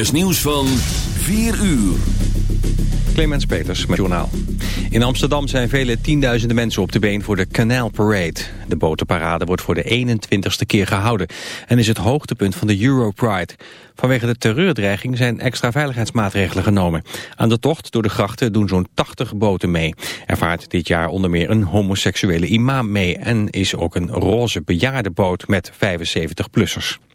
is nieuws van 4 uur. Clemens Peters met Journaal. In Amsterdam zijn vele tienduizenden mensen op de been voor de Canal Parade. De botenparade wordt voor de 21ste keer gehouden... en is het hoogtepunt van de Europride. Vanwege de terreurdreiging zijn extra veiligheidsmaatregelen genomen. Aan de tocht door de grachten doen zo'n 80 boten mee. Er vaart dit jaar onder meer een homoseksuele imam mee... en is ook een roze bejaardenboot met 75-plussers.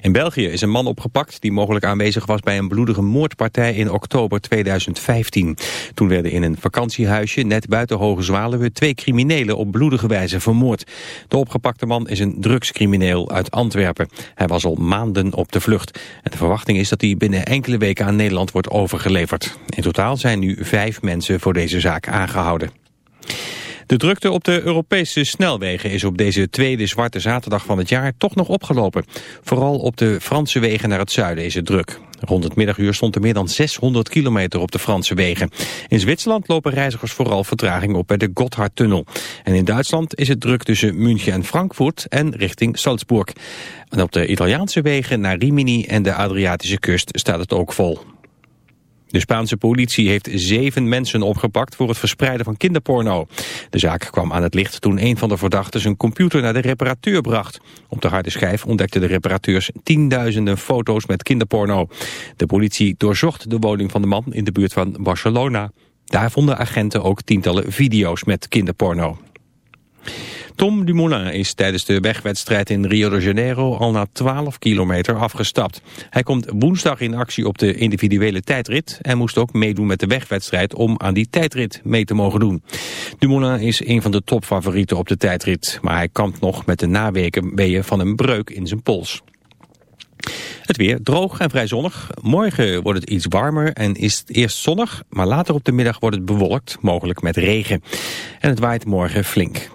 In België is een man opgepakt die mogelijk aanwezig was bij een bloedige moordpartij in oktober 2015. Toen werden in een vakantiehuisje net buiten Hoge Zwaluwe twee criminelen op bloedige wijze vermoord. De opgepakte man is een drugscrimineel uit Antwerpen. Hij was al maanden op de vlucht. En de verwachting is dat hij binnen enkele weken aan Nederland wordt overgeleverd. In totaal zijn nu vijf mensen voor deze zaak aangehouden. De drukte op de Europese snelwegen is op deze tweede zwarte zaterdag van het jaar toch nog opgelopen. Vooral op de Franse wegen naar het zuiden is het druk. Rond het middaguur stond er meer dan 600 kilometer op de Franse wegen. In Zwitserland lopen reizigers vooral vertraging op bij de Gotthardtunnel. En in Duitsland is het druk tussen München en Frankfurt en richting Salzburg. En op de Italiaanse wegen naar Rimini en de Adriatische kust staat het ook vol. De Spaanse politie heeft zeven mensen opgepakt voor het verspreiden van kinderporno. De zaak kwam aan het licht toen een van de verdachten zijn computer naar de reparateur bracht. Op de harde schijf ontdekten de reparateurs tienduizenden foto's met kinderporno. De politie doorzocht de woning van de man in de buurt van Barcelona. Daar vonden agenten ook tientallen video's met kinderporno. Tom Dumoulin is tijdens de wegwedstrijd in Rio de Janeiro al na 12 kilometer afgestapt. Hij komt woensdag in actie op de individuele tijdrit en moest ook meedoen met de wegwedstrijd om aan die tijdrit mee te mogen doen. Dumoulin is een van de topfavorieten op de tijdrit, maar hij kampt nog met de naweeën van een breuk in zijn pols. Het weer droog en vrij zonnig. Morgen wordt het iets warmer en is het eerst zonnig, maar later op de middag wordt het bewolkt, mogelijk met regen. En het waait morgen flink.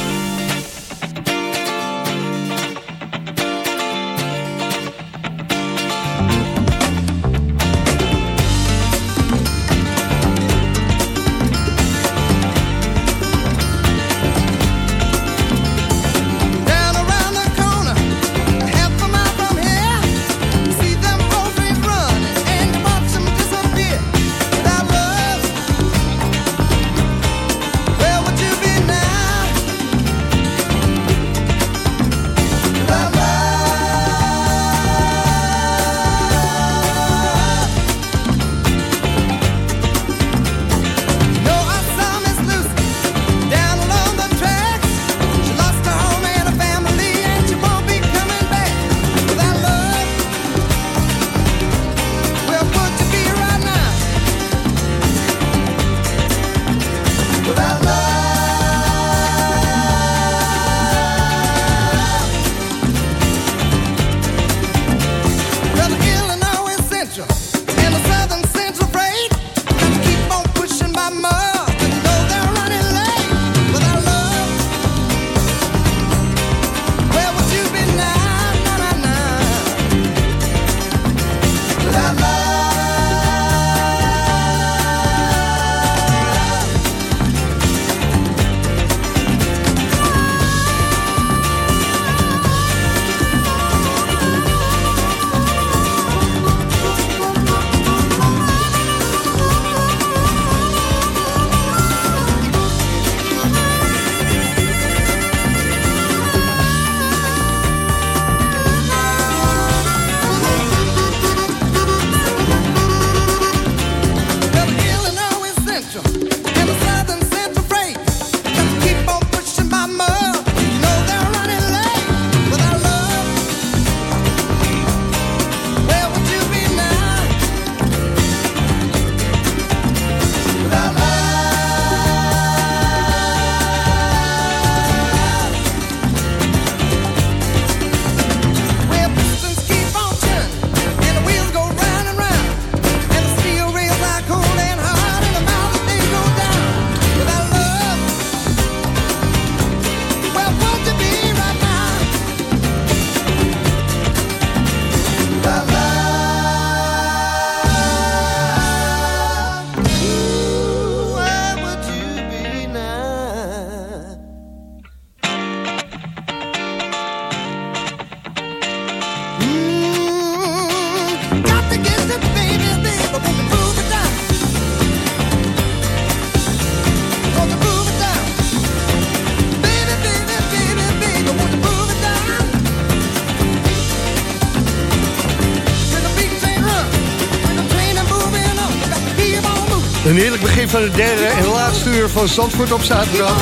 Van het derde en laatste uur van Zandvoort op zaterdag.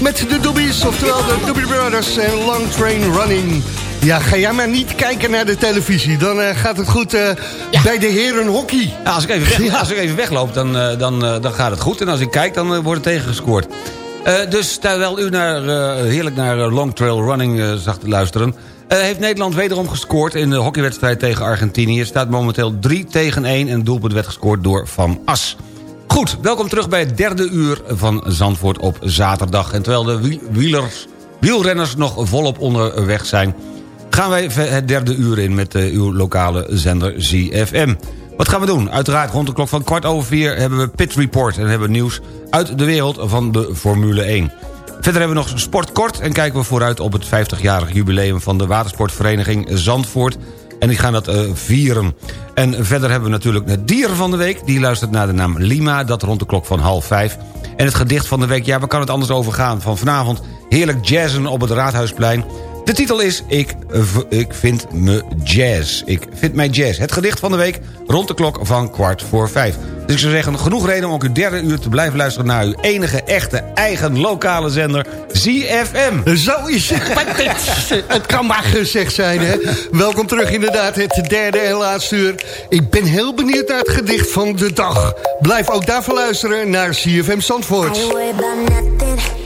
Met de Doobies, oftewel de Doobie Brothers en Long Train Running. Ja, ga jij maar niet kijken naar de televisie. Dan eh, gaat het goed eh, bij de heren hockey. Ja, als, ik even weg, als ik even wegloop, dan, eh, dan, dan gaat het goed. En als ik kijk, dan wordt het tegengescoord. Dus terwijl u naar, heerlijk naar Long Trail Running zag te luisteren... heeft Nederland wederom gescoord in de hockeywedstrijd tegen Argentinië. Staat momenteel 3 tegen 1 en het doelpunt werd gescoord door Van As. Goed, welkom terug bij het derde uur van Zandvoort op zaterdag. En terwijl de wiel- wielers, wielrenners nog volop onderweg zijn... gaan wij het derde uur in met eh, uw lokale zender ZFM. Wat gaan we doen? Uiteraard rond de klok van kwart over vier hebben we Pit Report... en hebben we nieuws uit de wereld van de Formule 1. Verder hebben we nog sport kort en kijken we vooruit op het 50-jarig jubileum... van de watersportvereniging Zandvoort. En die gaan dat eh, vieren. En verder hebben we natuurlijk het dier van de week. Die luistert naar de naam Lima, dat rond de klok van half vijf. En het gedicht van de week, ja, waar kan het anders over gaan? Van vanavond heerlijk jazzen op het Raadhuisplein. De titel is ik, ik vind me jazz. Ik vind mij jazz. Het gedicht van de week rond de klok van kwart voor vijf. Dus ik zou zeggen, genoeg reden om ook uw derde uur te blijven luisteren... naar uw enige echte eigen lokale zender, ZFM. Zo is het. het kan maar gezegd zijn, hè. Welkom terug inderdaad, het derde en laatste uur. Ik ben heel benieuwd naar het gedicht van de dag. Blijf ook daarvoor luisteren naar CFM Zandvoort. I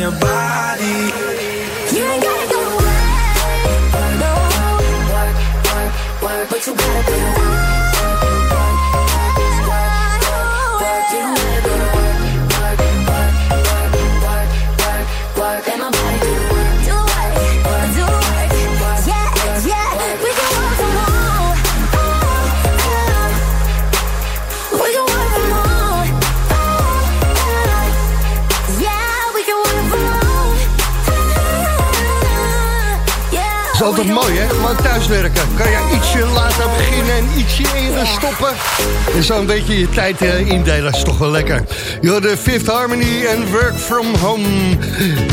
your body. Altijd mooi, hè? Gewoon thuiswerken. Kan je ietsje later beginnen en ietsje eerder stoppen. En zo een beetje je tijd eh, indelen. is toch wel lekker. Yo, de Fifth Harmony en Work From Home.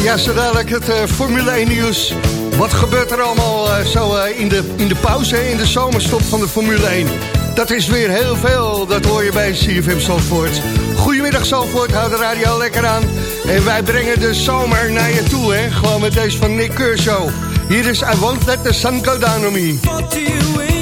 Ja, zo dadelijk het eh, Formule 1 nieuws. Wat gebeurt er allemaal eh, zo in, de, in de pauze, in de zomerstop van de Formule 1? Dat is weer heel veel. Dat hoor je bij CFM Zandvoort. Goedemiddag Zandvoort, hou de radio lekker aan. En wij brengen de zomer naar je toe, hè. Gewoon met deze van Nick Kershaw. Hier is I Won't Let The Sun Go Down On Me.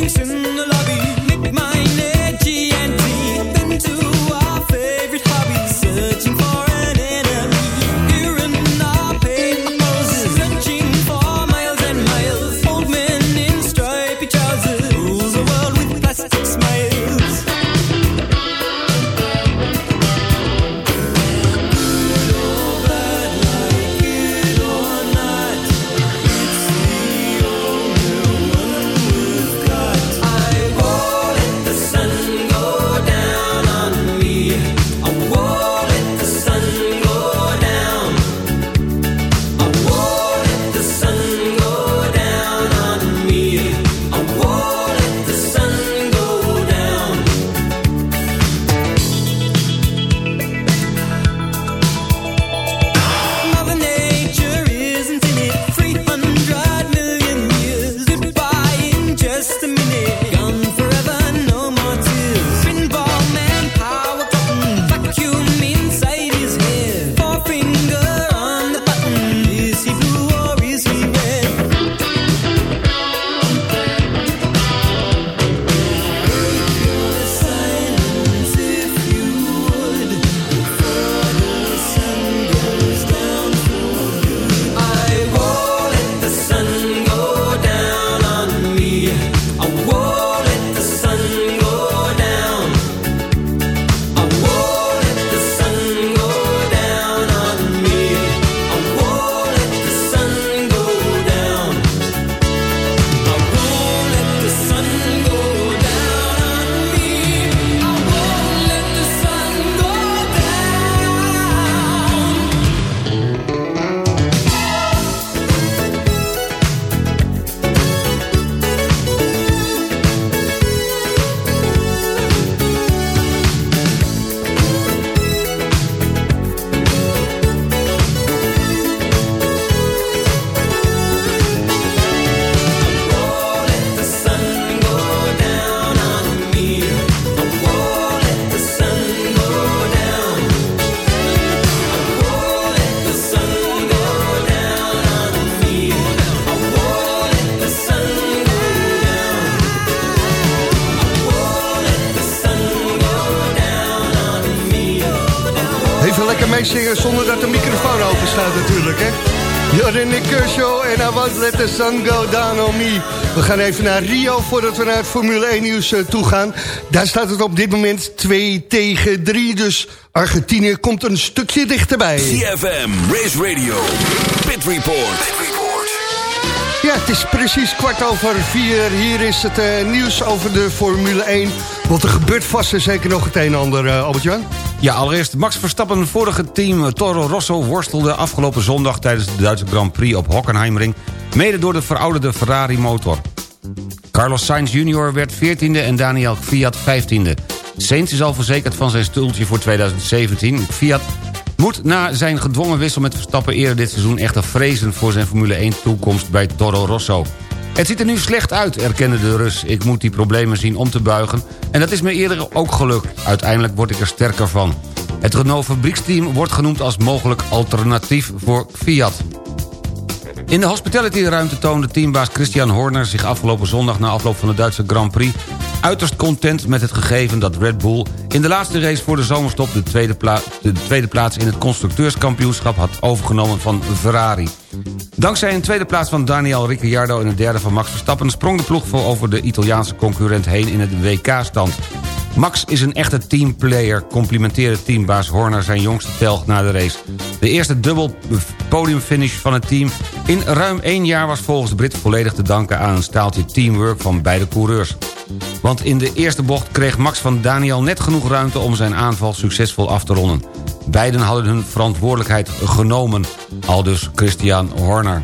The Sun Go Down On Me. We gaan even naar Rio voordat we naar het Formule 1 nieuws eh, toe gaan. Daar staat het op dit moment 2 tegen 3, dus Argentinië komt een stukje dichterbij. CFM, Race Radio, Pit Report. Ja, het is precies kwart over vier. Hier is het eh, nieuws over de Formule 1. Want er gebeurt vast en zeker nog het een en ander, eh, Albert-Jan. Ja, allereerst Max Verstappen, vorige team Toro Rosso... worstelde afgelopen zondag tijdens de Duitse Grand Prix op Hockenheimring... mede door de verouderde Ferrari-motor. Carlos Sainz Jr. werd 14e en Daniel Fiat 15e. Sainz is al verzekerd van zijn stoeltje voor 2017. Fiat moet na zijn gedwongen wissel met Verstappen eerder dit seizoen... echter vrezen voor zijn Formule 1-toekomst bij Toro Rosso. Het ziet er nu slecht uit, erkende de Rus. Ik moet die problemen zien om te buigen. En dat is me eerder ook gelukt. Uiteindelijk word ik er sterker van. Het Renault fabrieksteam wordt genoemd als mogelijk alternatief voor Fiat. In de hospitality-ruimte toonde teambaas Christian Horner zich afgelopen zondag... na afloop van de Duitse Grand Prix uiterst content met het gegeven dat Red Bull... in de laatste race voor de zomerstop de tweede, de tweede plaats... in het constructeurskampioenschap had overgenomen van Ferrari. Dankzij een tweede plaats van Daniel Ricciardo... en een derde van Max Verstappen sprong de ploeg voor over de Italiaanse concurrent heen in het WK-stand. Max is een echte teamplayer, complimenteerde teambaas Horner zijn jongste telg na de race. De eerste dubbel podiumfinish van het team in ruim één jaar was volgens de Brit volledig te danken aan een staaltje teamwork van beide coureurs. Want in de eerste bocht kreeg Max van Daniel net genoeg ruimte om zijn aanval succesvol af te ronden. Beiden hadden hun verantwoordelijkheid genomen, aldus Christian Horner.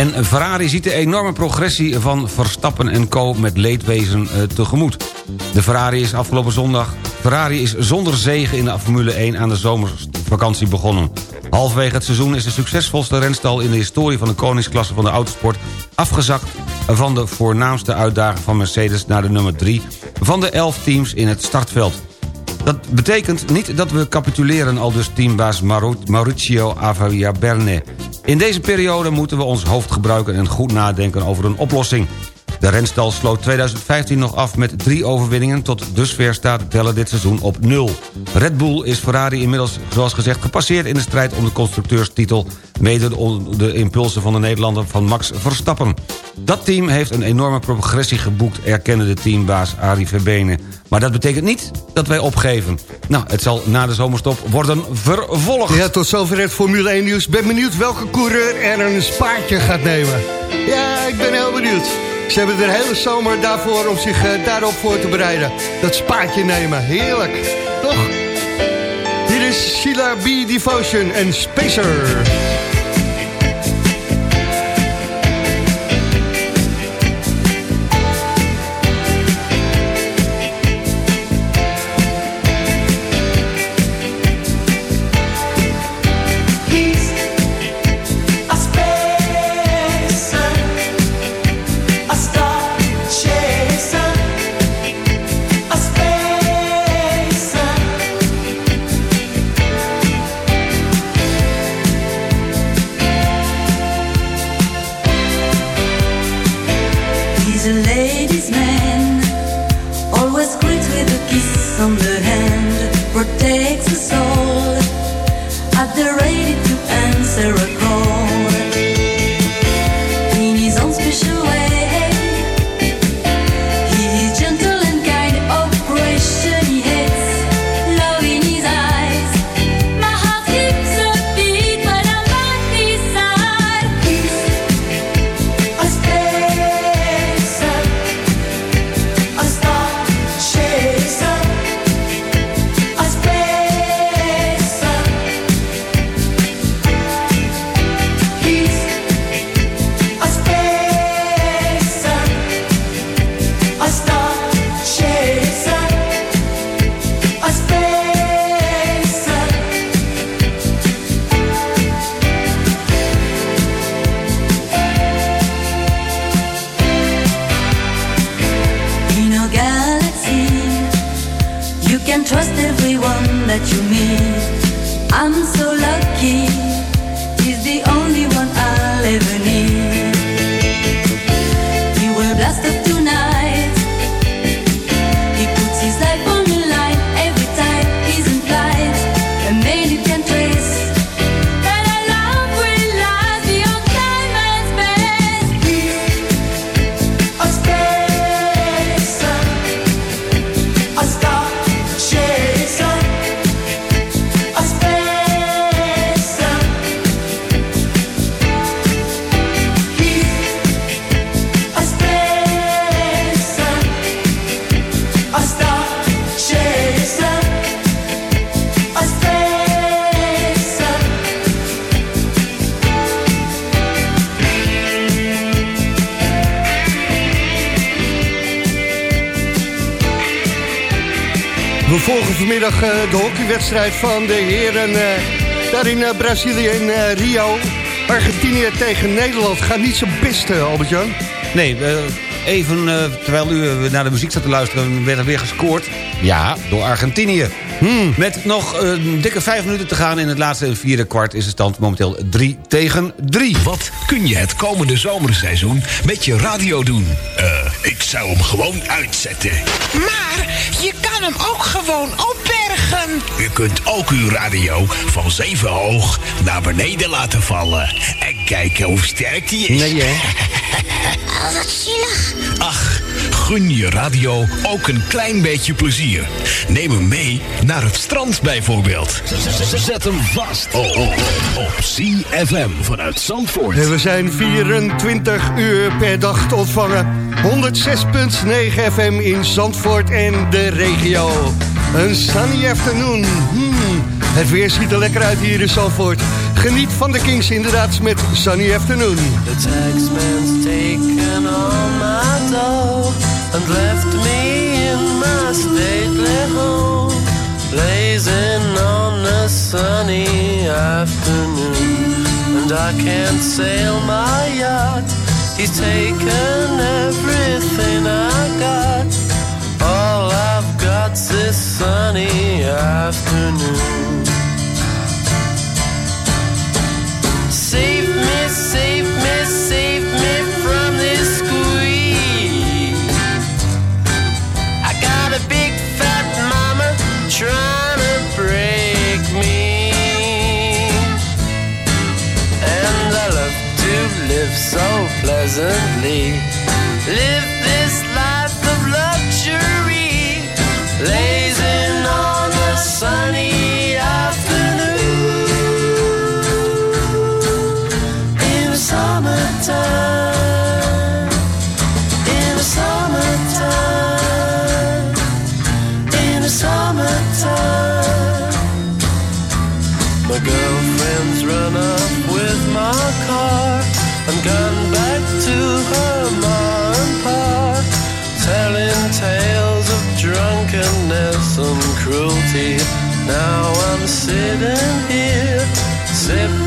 En Ferrari ziet de enorme progressie van Verstappen en Co. met leedwezen eh, tegemoet. De Ferrari is afgelopen zondag... Ferrari is zonder zegen in de Formule 1 aan de zomervakantie begonnen. Halverwege het seizoen is de succesvolste renstal in de historie van de koningsklasse van de autosport afgezakt van de voornaamste uitdager van Mercedes naar de nummer 3 van de 11 teams in het startveld. Dat betekent niet dat we capituleren, al dus teambaas Mauricio Berne. In deze periode moeten we ons hoofd gebruiken en goed nadenken over een oplossing. De renstal sloot 2015 nog af met drie overwinningen... tot dusver staat de teller dit seizoen op nul. Red Bull is Ferrari inmiddels, zoals gezegd, gepasseerd... in de strijd om de constructeurstitel... mede onder de impulsen van de Nederlander van Max Verstappen. Dat team heeft een enorme progressie geboekt... erkende de teambaas Arie Verbene. Maar dat betekent niet dat wij opgeven. Nou, het zal na de zomerstop worden vervolgd. Ja, tot zover het Formule 1 nieuws. Ben benieuwd welke coureur er een spaartje gaat nemen. Ja, ik ben heel benieuwd. Ze hebben de hele zomer daarvoor om zich eh, daarop voor te bereiden. Dat spaartje nemen, heerlijk. Toch? Hier is Sheila B. Devotion en Spacer. Hockeywedstrijd van de heren eh, daar in eh, Brazilië in eh, Rio. Argentinië tegen Nederland gaat niet zo best, Albert-Jan. Nee, even terwijl u naar de muziek zat te luisteren... werd er weer gescoord. Ja, door Argentinië. Met nog eh, een dikke vijf minuten te gaan in het laatste en vierde kwart... is de stand momenteel 3 tegen 3. Wat kun je het komende zomerseizoen met je radio doen? Eh, ik zou hem gewoon uitzetten. Maar je kan hem ook gewoon opbergen. U kunt ook uw radio van zeven hoog naar beneden laten vallen. En kijken hoe sterk die is. Nee, hè? Oh, wat zielig. Ach, gun je radio ook een klein beetje plezier. Neem hem mee naar het strand bijvoorbeeld. Zet hem vast oh, oh, op CFM vanuit Zandvoort. En we zijn 24 uur per dag te ontvangen. 106.9 FM in Zandvoort en de regio. Een sunny afternoon. Hmm, het weer ziet er lekker uit hier in Zandvoort. Geniet van de Kings inderdaad met Sunny Afternoon. The taxman's taken all my dough and left me in my stately home, blazing on a sunny afternoon. And I can't sail my yacht. He's taken everything I got. All I've got's this sunny afternoon. So pleasantly. Live and gone back to her ma and pa, telling tales of drunkenness and cruelty. Now I'm sitting here, sipping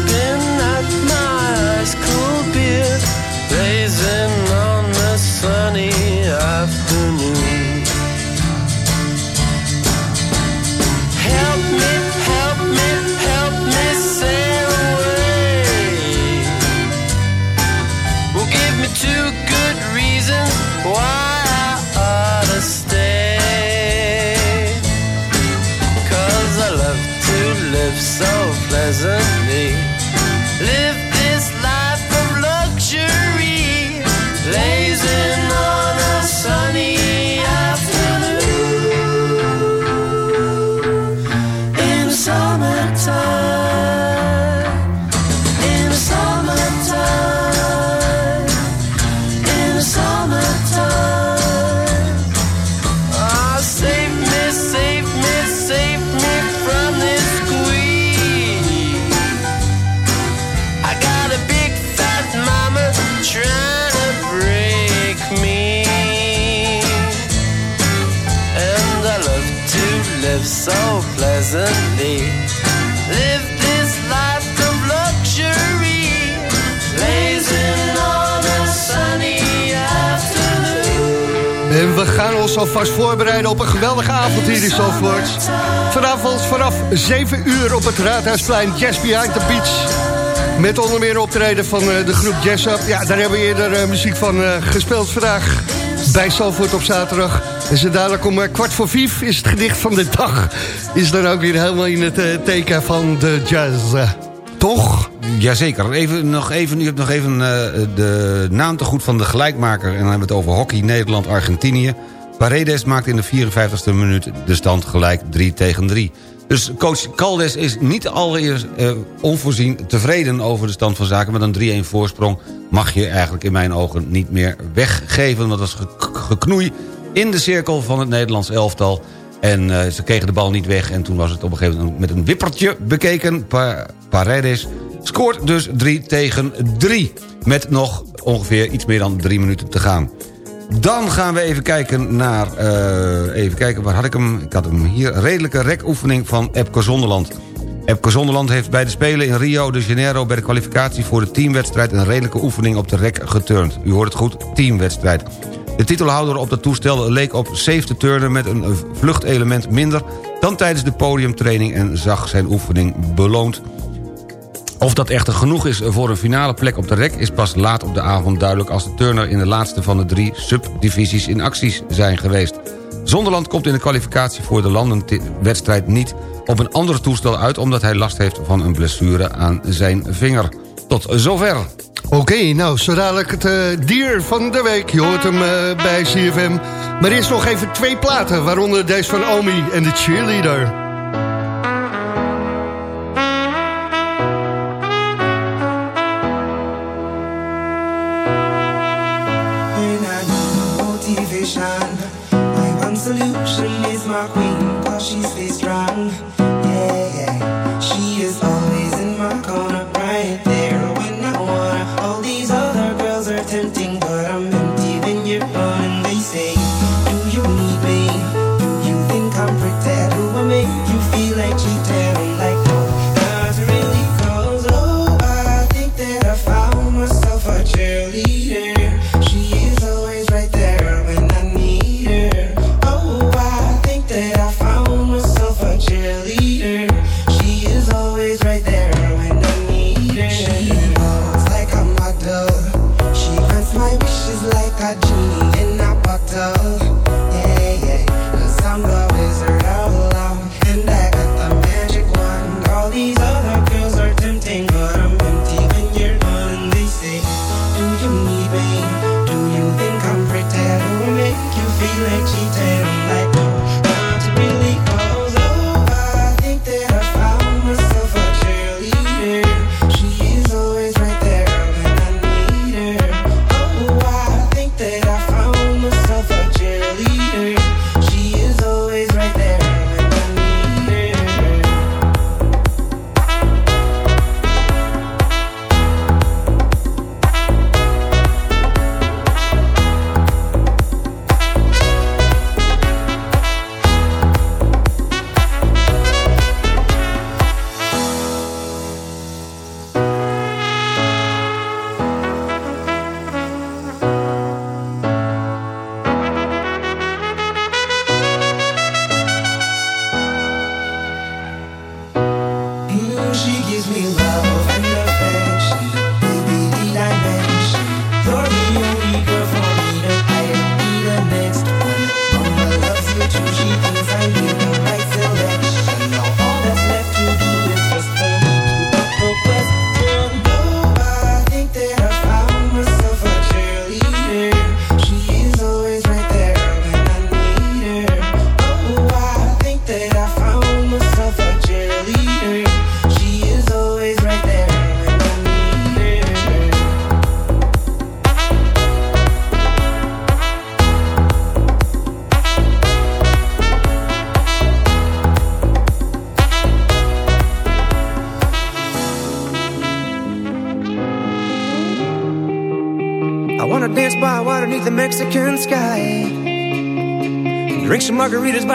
alvast voorbereiden op een geweldige avond hier in Zandvoort. Vanavond vanaf 7 uur op het Raadhuisplein Jazz Behind the Beach. Met onder meer optreden van eh, de groep Jazz Up. Ja, daar hebben we eerder eh, muziek van eh, gespeeld vandaag. Bij Zandvoort op zaterdag. En zo dadelijk om kwart voor vijf is het gedicht van de dag. Is dan ook weer helemaal in het teken van de jazz. toch? Jazeker. Even, nog even, u hebt nog even de naam te goed van de gelijkmaker. En dan hebben we het over hockey Nederland-Argentinië. Paredes maakt in de 54e minuut de stand gelijk 3 tegen 3. Dus coach Caldes is niet allereerst eh, onvoorzien tevreden over de stand van zaken. Met een 3-1 voorsprong mag je eigenlijk in mijn ogen niet meer weggeven. Want dat ge- geknoei in de cirkel van het Nederlands elftal. En eh, ze kregen de bal niet weg. En toen was het op een gegeven moment met een wippertje bekeken. Pa Paredes scoort dus 3 tegen 3. Met nog ongeveer iets meer dan 3 minuten te gaan. Dan gaan we even kijken naar... eh, even kijken, waar had ik hem? Ik had hem hier. Redelijke rekoefening van Epke Zonderland. Epke Zonderland heeft bij de Spelen in Rio de Janeiro... bij de kwalificatie voor de teamwedstrijd... een redelijke oefening op de rek geturnd. U hoort het goed, teamwedstrijd. De titelhouder op dat toestel leek op safe te turnen... met een vluchtelement minder dan tijdens de podiumtraining... en zag zijn oefening beloond. Of dat echter genoeg is voor een finale plek op de rek... is pas laat op de avond duidelijk als de turner... in de laatste van de drie subdivisies in acties zijn geweest. Zonderland komt in de kwalificatie voor de landenwedstrijd niet... op een andere toestel uit... omdat hij last heeft van een blessure aan zijn vinger. Tot zover. Oké, nou, zo het eh, dier van de week. Je hoort hem eh, bij CFM. Maar eerst nog even twee platen, waaronder deze van Omi en de cheerleader. Is my queen, cause she stays strong. Yeah, yeah.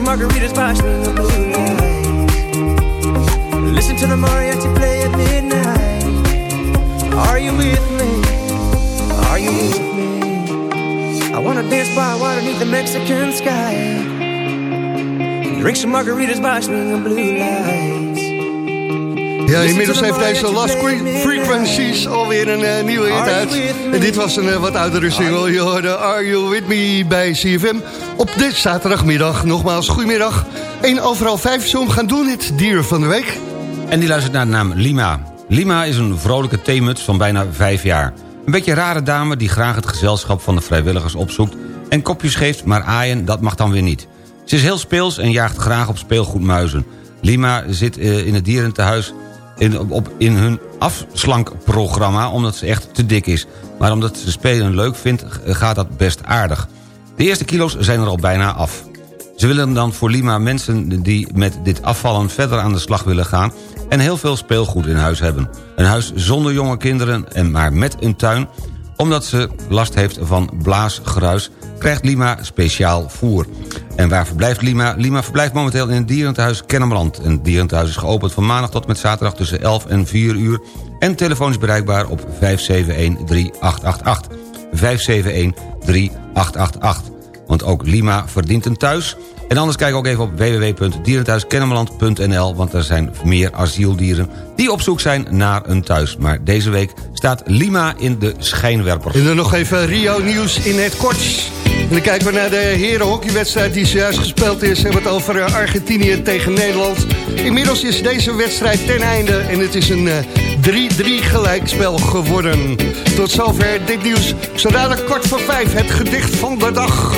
Some margaritas blue lights. Listen to the mariachi play at midnight. Are you with me? Are you with me? I wanna dance by water beneath the Mexican sky. Drink some margaritas by swinging blue lights. Ja, inmiddels heeft deze Last Fre- Frequencies alweer een eh, nieuwe hit uit. En dit was een eh, wat oudere single. Je hoorde Are You With Me bij CFM. Op dit zaterdagmiddag. Nogmaals, goedemiddag. 1 overal 5 zo gaan doen het dier van de week. En die luistert naar de naam Lima. Lima is een vrolijke theemuts van bijna vijf jaar. Een beetje een rare dame die graag het gezelschap van de vrijwilligers opzoekt... en kopjes geeft, maar aaien, dat mag dan weer niet. Ze is heel speels en jaagt graag op speelgoedmuizen. Lima zit eh, in het dierentehuis in, op, in hun afslankprogramma... omdat ze echt te dik is. Maar omdat ze spelen leuk vindt, gaat dat best aardig. De eerste kilo's zijn er al bijna af. Ze willen dan voor Lima mensen die met dit afvallen verder aan de slag willen gaan... en heel veel speelgoed in huis hebben. Een huis zonder jonge kinderen en maar met een tuin... omdat ze last heeft van blaasgeruis... krijgt Lima speciaal voer. En waar verblijft Lima? Lima verblijft momenteel in het dierentehuis Kennemerland. En het dierentehuis is geopend van maandag tot met zaterdag tussen 11 en 4 uur... en telefonisch bereikbaar op 571-3888. 571-3888. Want ook Lima verdient een thuis. En anders kijk ook even op www.dierenthuiskennemerland.nl... want er zijn meer asieldieren die op zoek zijn naar een thuis. Maar deze week staat Lima in de schijnwerpers. En dan nog even Rio nieuws in het kort. En dan kijken we naar de herenhockeywedstrijd die zojuist gespeeld is. We hebben het over eh, Argentinië tegen Nederland. Inmiddels is deze wedstrijd ten einde en het is een eh, 3-3 gelijkspel geworden. Tot zover dit nieuws. Zo dadelijk kort voor vijf het gedicht van de dag.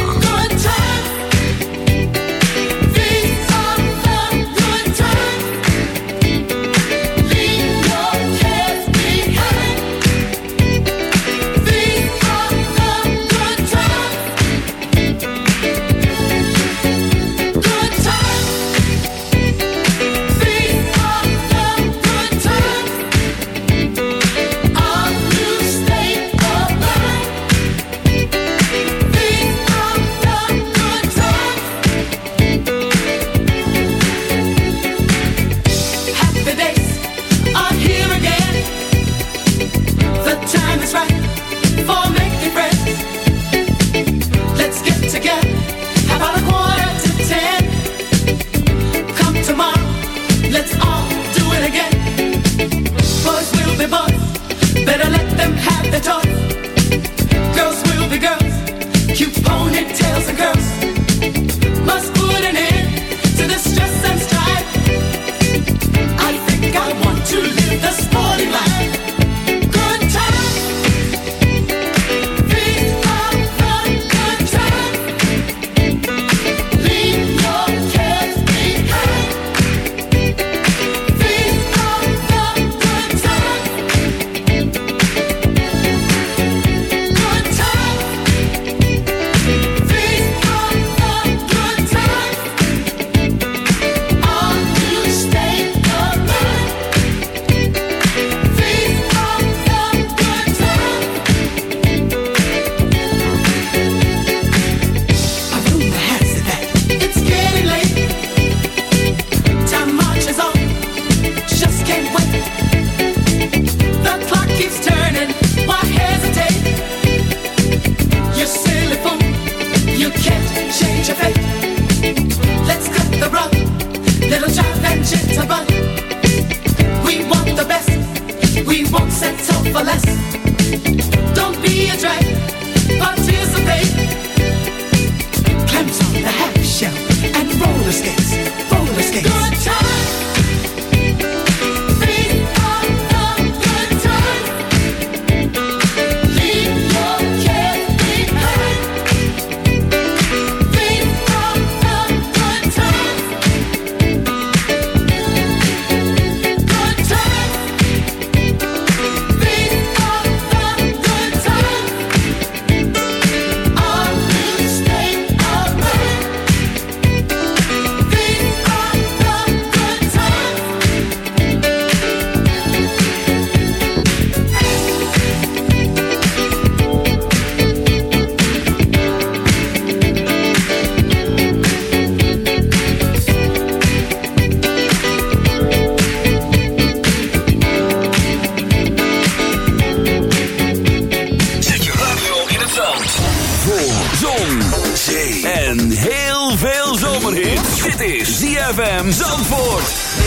ZFM Zandvoort.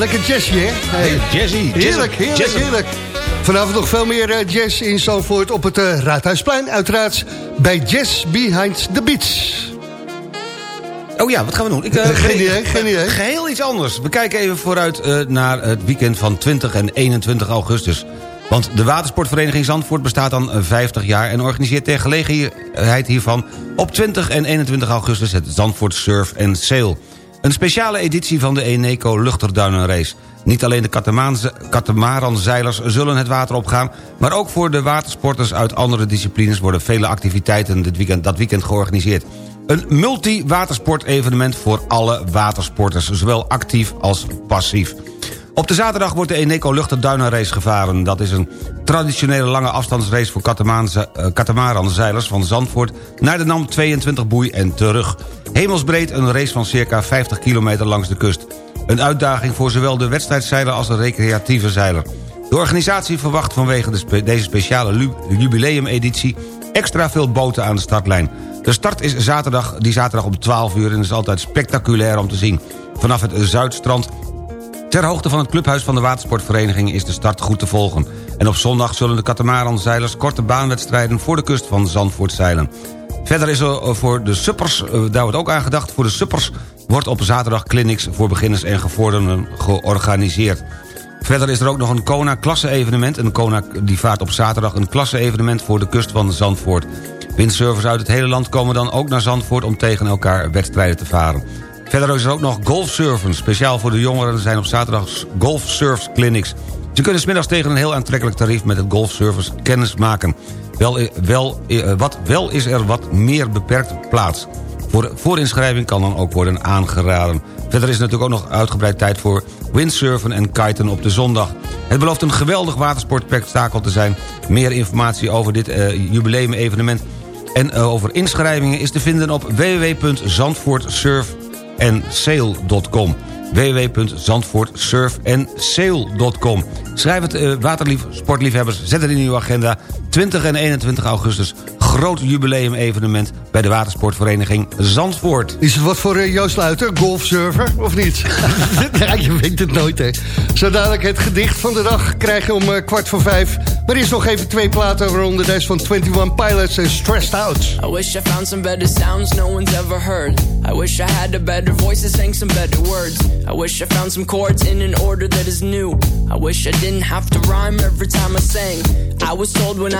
Lekker jazzy, hè? Hey. Jazzy. Heerlijk, heerlijk. Vanavond nog veel meer eh, jazz in Zandvoort op het eh, Raadhuisplein. Uiteraard bij Jazz Behind the Beach. Oh ja, wat gaan we doen? Ik, eh, Geen ge- idee, geen idee. Geheel iets anders. We kijken even vooruit naar het weekend van 20 en 21 augustus. Want de watersportvereniging Zandvoort bestaat dan eh, 50 jaar... en organiseert ter gelegenheid hiervan op 20 en 21 augustus... het Zandvoort Surf and Sail. Een speciale editie van de Eneco Luchterduinenrace. Niet alleen de katamaranzeilers zullen het water opgaan... maar ook voor de watersporters uit andere disciplines... worden vele activiteiten dit weekend, dat weekend georganiseerd. Een multi-watersport-evenement voor alle watersporters... zowel actief als passief. Op de zaterdag wordt de Eneco Luchterduinenrace gevaren. Dat is een traditionele lange afstandsrace voor katamaanze- eh, katamaranzeilers van Zandvoort... naar de NAM 22 boei en terug. Hemelsbreed een race van circa 50 kilometer langs de kust. Een uitdaging voor zowel de wedstrijdzeiler als de recreatieve zeiler. De organisatie verwacht vanwege deze speciale jubileumeditie... extra veel boten aan de startlijn. De start is zaterdag, die zaterdag om 12 uur en is altijd spectaculair om te zien. Vanaf het Zuidstrand Ter hoogte van het clubhuis van de watersportvereniging is de start goed te volgen. En op zondag zullen de katamaranzeilers korte baanwedstrijden voor de kust van Zandvoort zeilen. Verder is er voor de suppers, eh, daar wordt ook aan gedacht... voor de suppers wordt op zaterdag clinics voor beginners en gevorderden georganiseerd. Verder is er ook nog een Kona-klasse-evenement. Een Kona die vaart op zaterdag een klasse-evenement voor de kust van Zandvoort. Windsurfers uit het hele land komen dan ook naar Zandvoort... om tegen elkaar wedstrijden te varen. Verder is er ook nog golfsurfen. Speciaal voor de jongeren zijn op zaterdag golfsurfs clinics. Ze kunnen smiddags tegen een heel aantrekkelijk tarief... met het golfsurfers kennis maken. Wel, wel, eh, wat wel is er wat meer beperkt plaats. Voor voorinschrijving kan dan ook worden aangeraden. Verder is natuurlijk ook nog uitgebreid tijd voor windsurfen en kiten op de zondag. Het belooft een geweldig watersportspektakel te zijn. Meer informatie over dit eh, jubileum-evenement en eh, over inschrijvingen is te vinden op www.zandvoortsurfandsail.com www.zandvoortsurfandsail.com Schrijf het uh, watersportliefhebbers, zet het in uw agenda. 20 en 21 augustus, groot jubileum-evenement... bij de watersportvereniging Zandvoort. Is het wat voor uh, Joost Luiter, golfsurfer, of niet? ja, je weet het nooit, hè. Zo dadelijk het gedicht van de dag krijgen om uh, kwart voor vijf. Maar er is nog even twee platen, waaronder deze van 21 Pilots en Stressed Out. I wish I found some better sounds no one's ever heard. I wish I had a better voice that sang some better words. I wish I found some chords in an order that is new. I wish I didn't have to rhyme every time I sang. I was told when I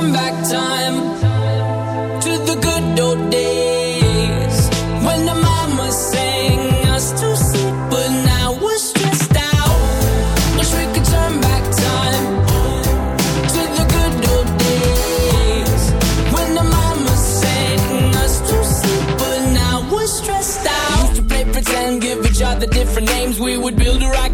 we could turn back time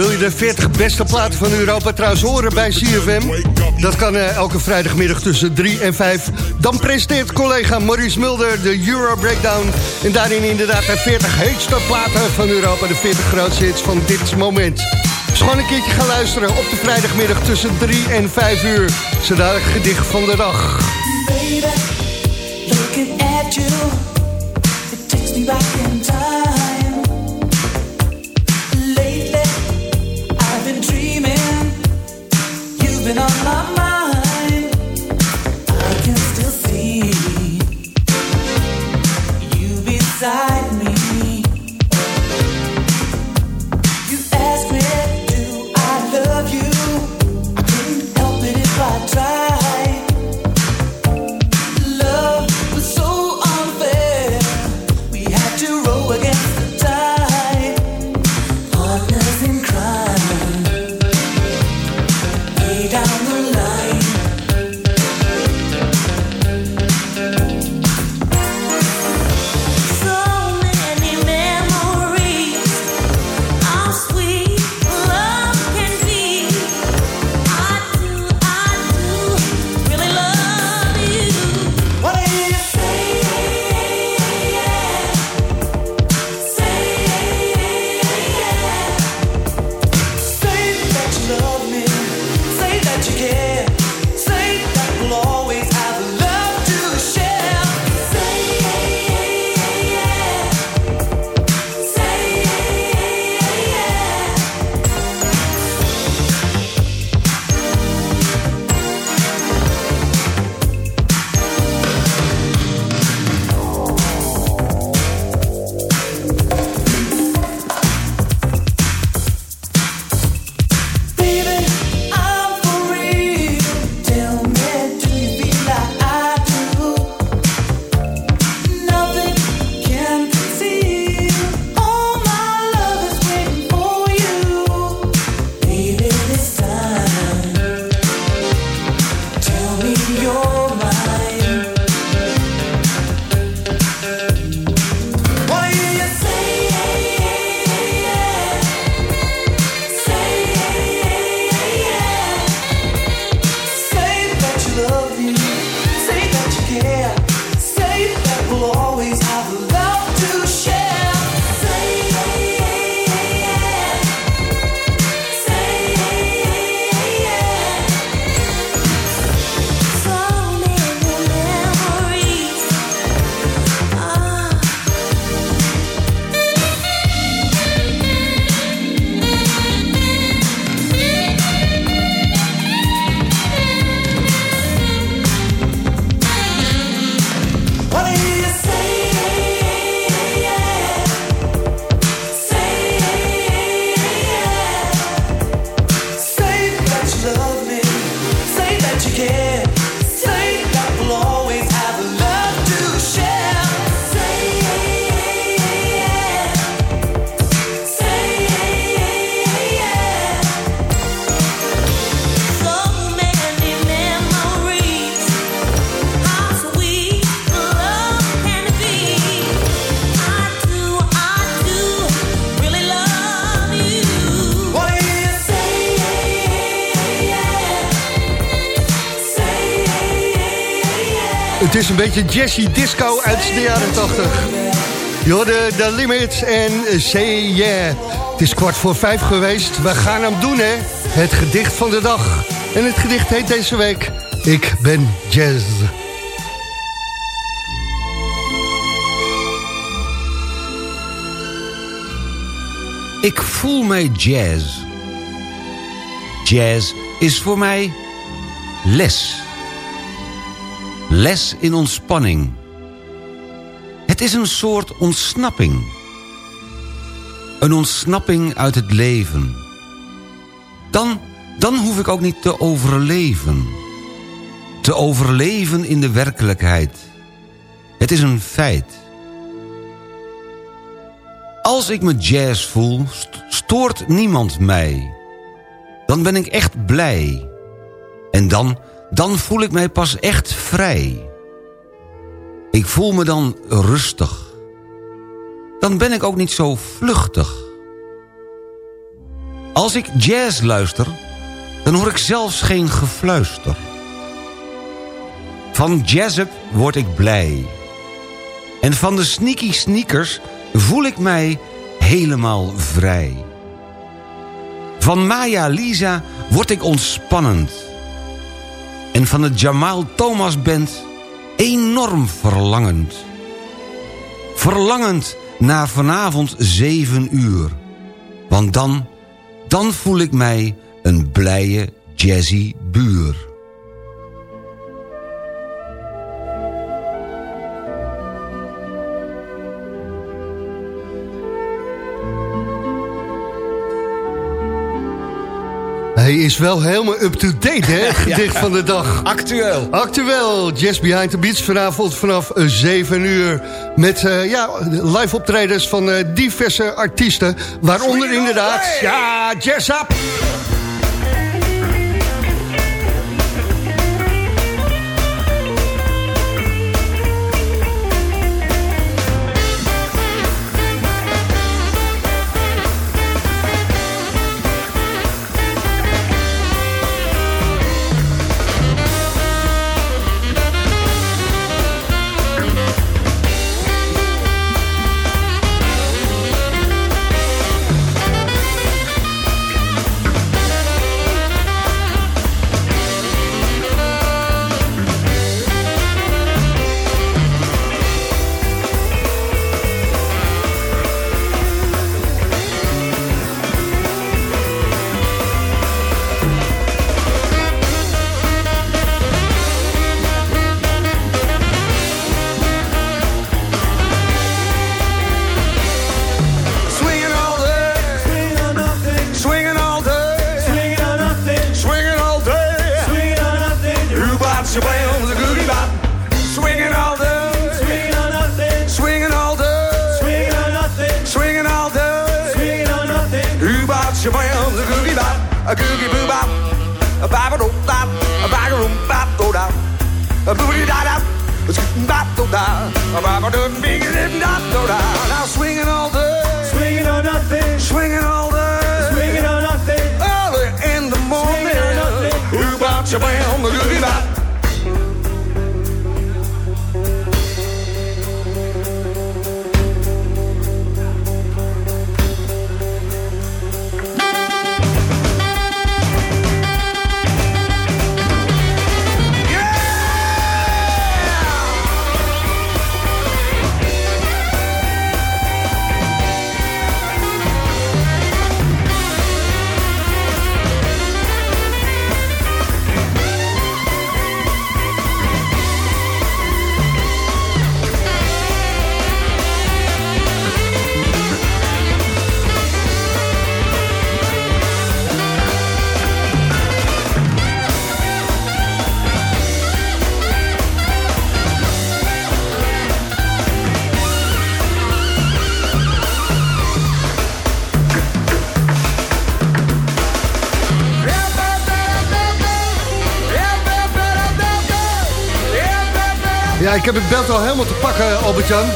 Wil je de 40 beste platen van Europa trouwens horen bij CFM? Dat kan eh, elke vrijdagmiddag tussen 3 en 5. Dan presenteert collega Maurice Mulder de Euro Breakdown. En daarin inderdaad de 40 heetste platen van Europa. De 40 grootste hits van dit moment. Gewoon een keertje gaan luisteren op de vrijdagmiddag tussen 3 en 5 uur. Zodat het gedicht van de dag. Been on my mind. Het is een beetje jazzy disco uit de jaren 80. Je hoorde The Limit en Say Yeah. Het is kwart voor vijf geweest. We gaan hem doen, hè. Het gedicht van de dag. En het gedicht heet deze week... Ik ben jazz. Ik voel mij jazz. Jazz is voor mij les. Les in ontspanning. Het is een soort ontsnapping. Een ontsnapping uit het leven. Dan, dan hoef ik ook niet te overleven. Te overleven in de werkelijkheid. Het is een feit. Als ik me jazz voel, st- stoort niemand mij. Dan ben ik echt blij. En dan, dan voel ik mij pas echt vrij. Ik voel me dan rustig. Dan ben ik ook niet zo vluchtig. Als ik jazz luister, dan hoor ik zelfs geen gefluister. Van jazzup word ik blij. En van de sneaky sneakers voel ik mij helemaal vrij. Van Maya Lisa word ik ontspannend. En van de Jamal Thomas Band enorm verlangend. Verlangend naar vanavond zeven uur. Want dan, dan voel ik mij een blije jazzy buur. Hij is wel helemaal up-to-date, hè? Gedicht Ja. van de dag. Actueel. Actueel, Jazz Behind the Beats vanavond vanaf eh, 7 uur. Met eh, ja, live optredens van eh, diverse artiesten. Waaronder inderdaad, ja, Jazz Up. A bop big lip dop do da. Now swinging all day. Swinging on nothing. Swinging all day. Swinging on nothing. Early in the morning. Who bought your bam, the goody bop? Ik heb het belt al helemaal te pakken, Albert-Jan.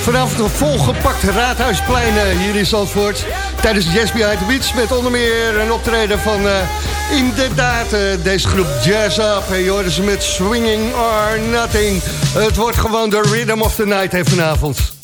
Vanavond een volgepakt Raadhuisplein eh, hier in Zandvoort. Tijdens Jazz Behind the Beach met onder meer een optreden van... Eh, inderdaad, eh, deze groep Jazz Up. En je hoorde ze met Swinging or Nothing. Het wordt gewoon de Rhythm of the Night vanavond.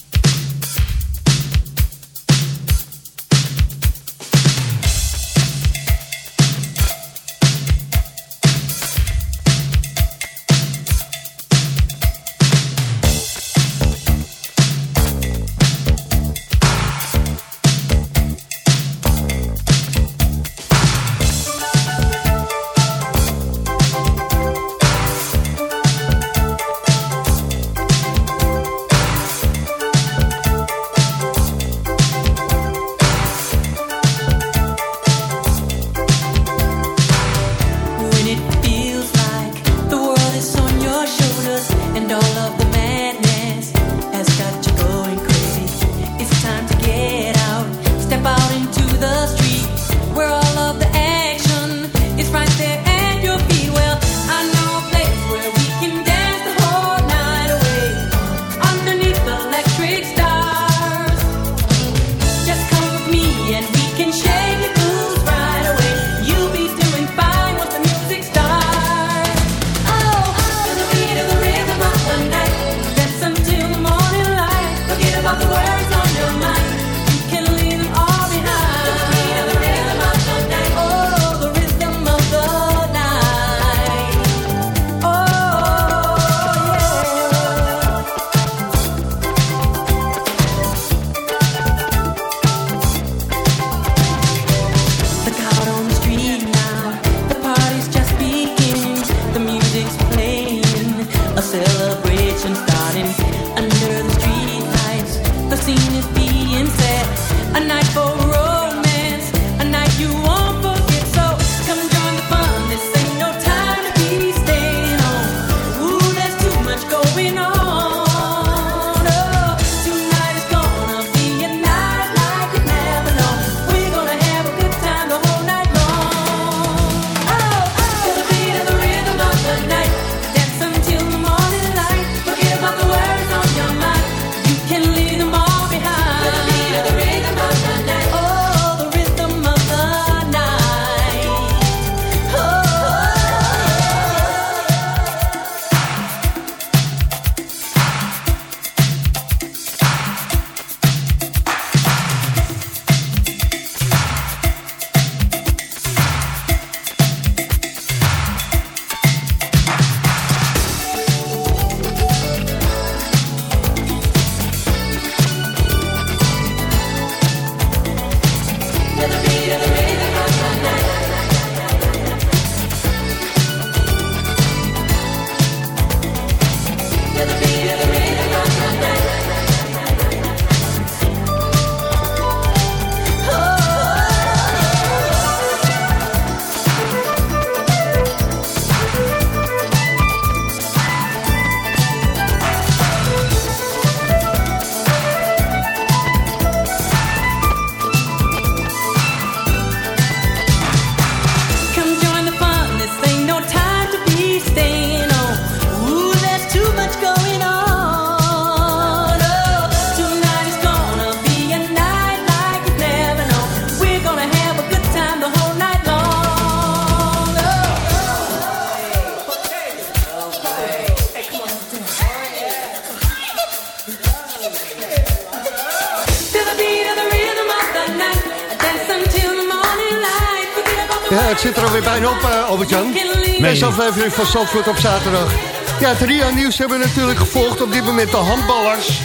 aflevering van Zandvoort op zaterdag. Ja, het Rio-nieuws hebben we natuurlijk gevolgd. Op dit moment de handballers.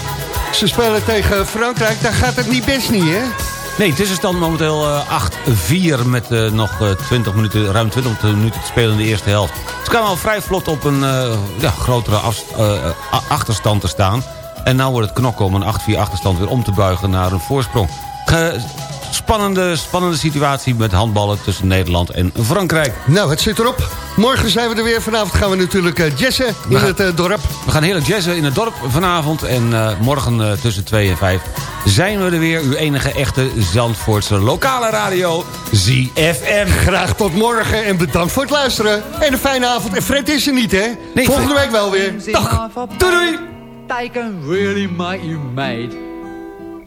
Ze spelen tegen Frankrijk. Daar gaat het niet best niet, hè? Nee, het is de stand momenteel eh, 8-4 met eh, nog eh, 20 minuten, ruim 20 minuten te spelen in de eerste helft. Ze kwamen al vrij vlot op een ja, grotere achterstand te staan. En nu wordt het knokken om een 8-4 achterstand weer om te buigen naar een voorsprong spannende, spannende situatie met handballen tussen Nederland en Frankrijk. Nou, het zit erop. Morgen zijn we er weer. Vanavond gaan we natuurlijk uh, in het eh, dorp. We gaan hele jazzen in het dorp vanavond. En eh, morgen tussen 2 en 5 zijn we er weer. Uw enige echte Zandvoortse lokale radio, ZFM. Graag tot morgen en bedankt voor het luisteren. En een fijne avond. En Fred is er niet, hè? Volgende week wel weer. Dag. Doei, doei. They really make you made.